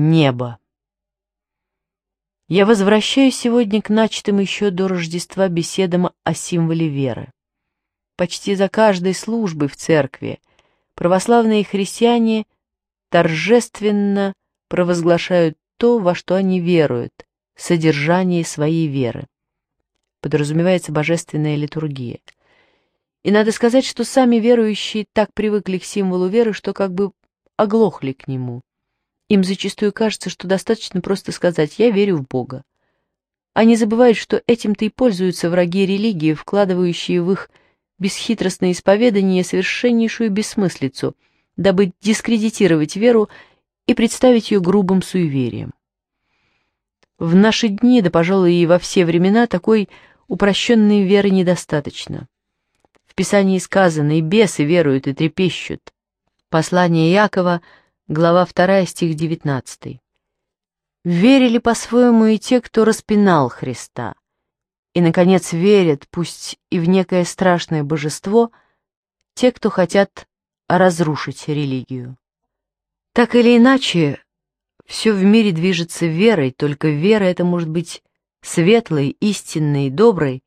Небо. Я возвращаюсь сегодня к начатым еще до Рождества беседам о символе веры. Почти за каждой службой в церкви православные христиане торжественно провозглашают то, во что они веруют, содержание своей веры. Подразумевается божественная литургия. И надо сказать, что сами верующие так привыкли к символу веры, что как бы оглохли к нему. Им зачастую кажется, что достаточно просто сказать «я верю в Бога». Они забывают, что этим-то и пользуются враги религии, вкладывающие в их бесхитростное исповедание совершеннейшую бессмыслицу, дабы дискредитировать веру и представить ее грубым суеверием. В наши дни, да, пожалуй, и во все времена, такой упрощенной веры недостаточно. В Писании сказано «и бесы веруют и трепещут». Послание Якова – Глава 2, стих 19. Верили по-своему и те, кто распинал Христа. И, наконец, верят, пусть и в некое страшное божество, те, кто хотят разрушить религию. Так или иначе, все в мире движется верой, только вера это может быть светлой, истинной, доброй,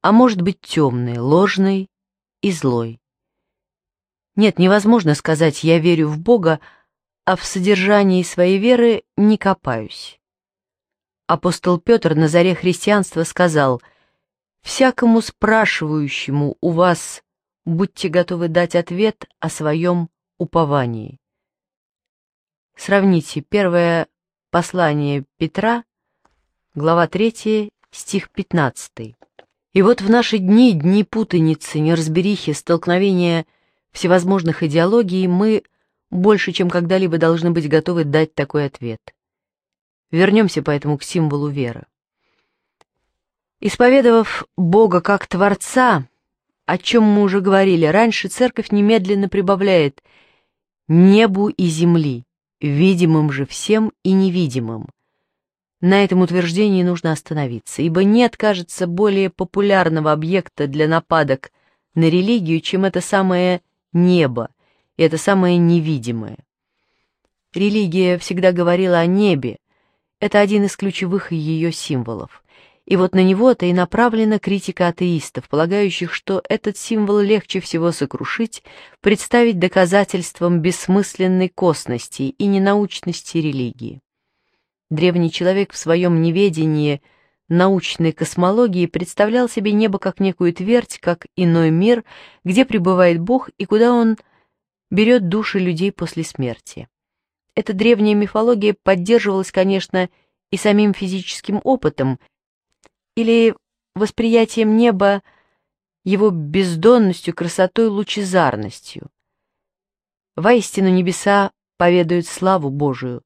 а может быть темной, ложной и злой. Нет, невозможно сказать «я верю в Бога», а в содержании своей веры не копаюсь. Апостол Петр на заре христианства сказал, «Всякому спрашивающему у вас будьте готовы дать ответ о своем уповании». Сравните первое послание Петра, глава 3, стих 15. И вот в наши дни, дни путаницы, неразберихи, столкновения всевозможных идеологий мы – больше, чем когда-либо должны быть готовы дать такой ответ. Вернемся поэтому к символу веры. Исповедовав Бога как Творца, о чем мы уже говорили раньше, церковь немедленно прибавляет «небу и земли, видимым же всем и невидимым». На этом утверждении нужно остановиться, ибо нет, кажется, более популярного объекта для нападок на религию, чем это самое «небо», и это самое невидимое. Религия всегда говорила о небе, это один из ключевых ее символов. И вот на него-то и направлена критика атеистов, полагающих, что этот символ легче всего сокрушить, представить доказательством бессмысленной косности и ненаучности религии. Древний человек в своем неведении научной космологии представлял себе небо как некую твердь, как иной мир, где пребывает Бог и куда он берет души людей после смерти. Эта древняя мифология поддерживалась, конечно, и самим физическим опытом, или восприятием неба, его бездонностью, красотой, лучезарностью. Воистину небеса поведают славу Божию.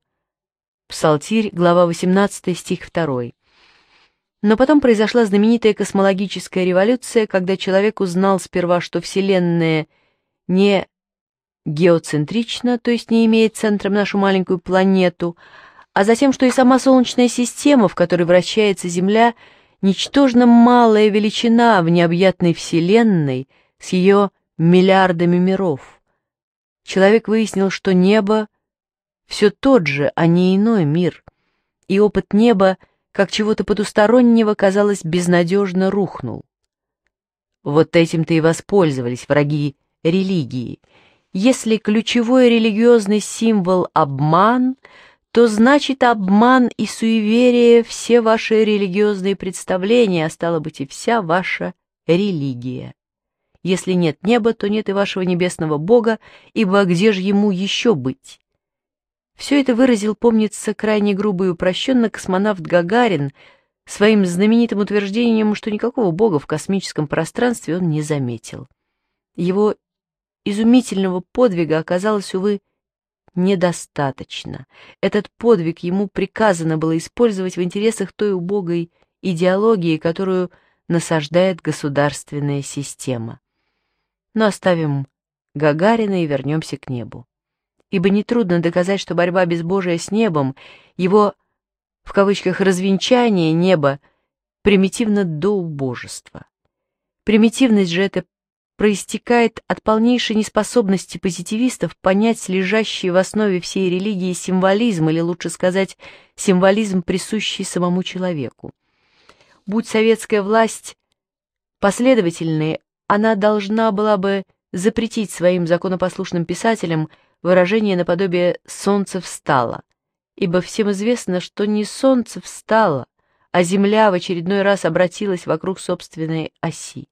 Псалтирь, глава 18, стих 2. Но потом произошла знаменитая космологическая революция, когда человек узнал сперва, что Вселенная не геоцентрично, то есть не имеет центром нашу маленькую планету, а затем, что и сама Солнечная система, в которой вращается Земля, ничтожно малая величина в необъятной Вселенной с ее миллиардами миров. Человек выяснил, что небо все тот же, а не иной мир, и опыт неба, как чего-то потустороннего, казалось, безнадежно рухнул. Вот этим-то и воспользовались враги религии — если ключевой религиозный символ – обман, то значит обман и суеверие – все ваши религиозные представления, а стало быть и вся ваша религия. Если нет неба, то нет и вашего небесного Бога, ибо где же ему еще быть? Все это выразил, помнится, крайне грубо и упрощенно космонавт Гагарин своим знаменитым утверждением, что никакого Бога в космическом пространстве он не заметил. Его изумительного подвига оказалось, увы, недостаточно. Этот подвиг ему приказано было использовать в интересах той убогой идеологии, которую насаждает государственная система. Но оставим Гагарина и вернемся к небу. Ибо нетрудно доказать, что борьба безбожия с небом, его, в кавычках, развенчание неба, примитивно до убожества. Примитивность же эта проистекает от полнейшей неспособности позитивистов понять лежащий в основе всей религии символизм, или лучше сказать, символизм, присущий самому человеку. Будь советская власть последовательной, она должна была бы запретить своим законопослушным писателям выражение наподобие «солнце встало», ибо всем известно, что не солнце встало, а земля в очередной раз обратилась вокруг собственной оси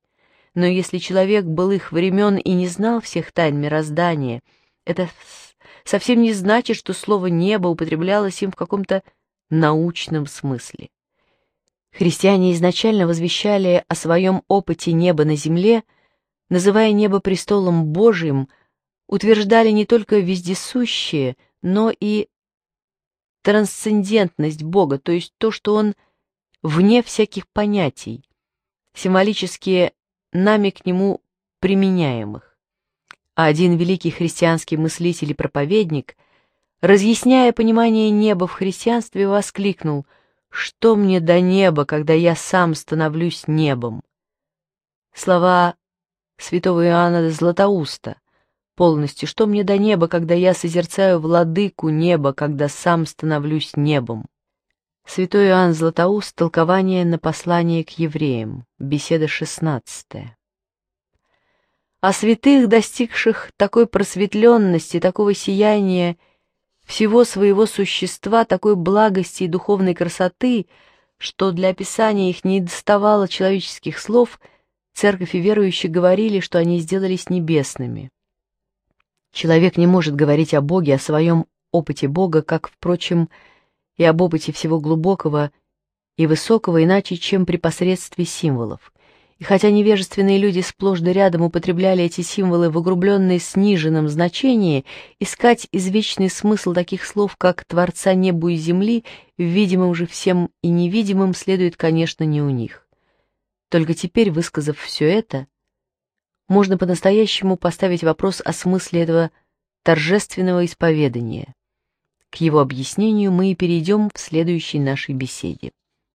но если человек был их времен и не знал всех тайн мироздания, это совсем не значит, что слово «небо» употреблялось им в каком-то научном смысле. Христиане изначально возвещали о своем опыте неба на земле, называя небо престолом Божьим, утверждали не только вездесущее, но и трансцендентность Бога, то есть то, что Он вне всяких понятий. символические нами к нему применяемых. А один великий христианский мыслитель и проповедник, разъясняя понимание неба в христианстве, воскликнул «Что мне до неба, когда я сам становлюсь небом?» Слова святого Иоанна Златоуста полностью «Что мне до неба, когда я созерцаю владыку неба, когда сам становлюсь небом?» Святой Иоанн Златоуст, толкование на послание к евреям, беседа 16. О святых, достигших такой просветленности, такого сияния всего своего существа, такой благости и духовной красоты, что для описания их не доставало человеческих слов, церковь и верующие говорили, что они сделались небесными. Человек не может говорить о Боге, о своем опыте Бога, как, впрочем, человек, и об опыте всего глубокого и высокого иначе, чем при посредстве символов. И хотя невежественные люди сплошь да рядом употребляли эти символы в угрубленной сниженном значении, искать извечный смысл таких слов, как «творца неба и земли», видимым же всем и невидимым, следует, конечно, не у них. Только теперь, высказав все это, можно по-настоящему поставить вопрос о смысле этого торжественного исповедания. К его объяснению мы и перейдем в следующей нашей беседе.